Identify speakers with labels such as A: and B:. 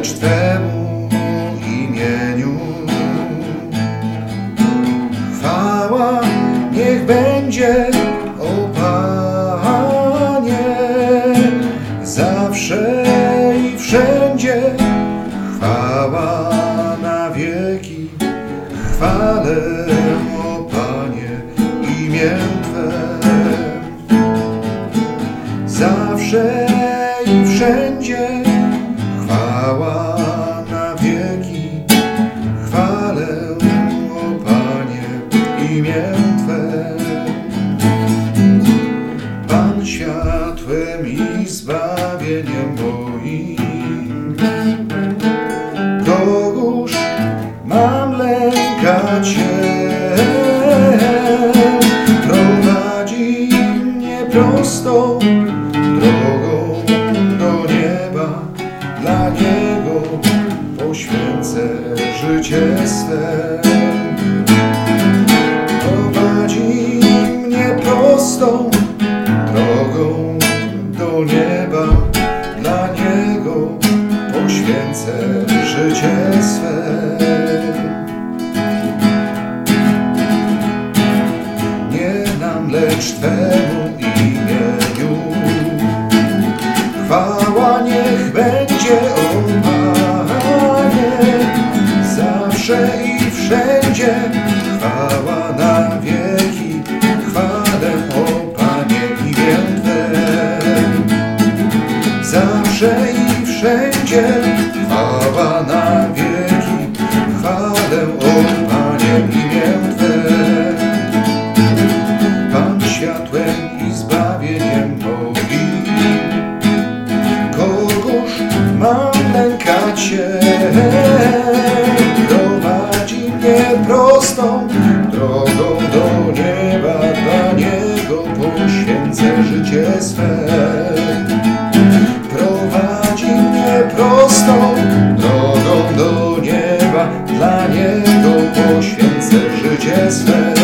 A: lecz Twemu imieniu. Chwała niech będzie, o Panie, zawsze i wszędzie. Chwała na wieki, chwalę, o Panie, imię Twe. Zawsze Twe. Pan światłem i zbawieniem moim, Kogóż mam lękać się? Prowadzi mnie prostą drogą do nieba, dla Niego poświęcę życie swe. Poświęcę życie swe. Nie nam, lecz Twemu imieniu. Chwała niech będzie, o Panie, zawsze i wszędzie. Chwała na wieki, chwalę, o Panie, imię Twe. Zawsze i wszędzie, chwała na wieki, Christmas.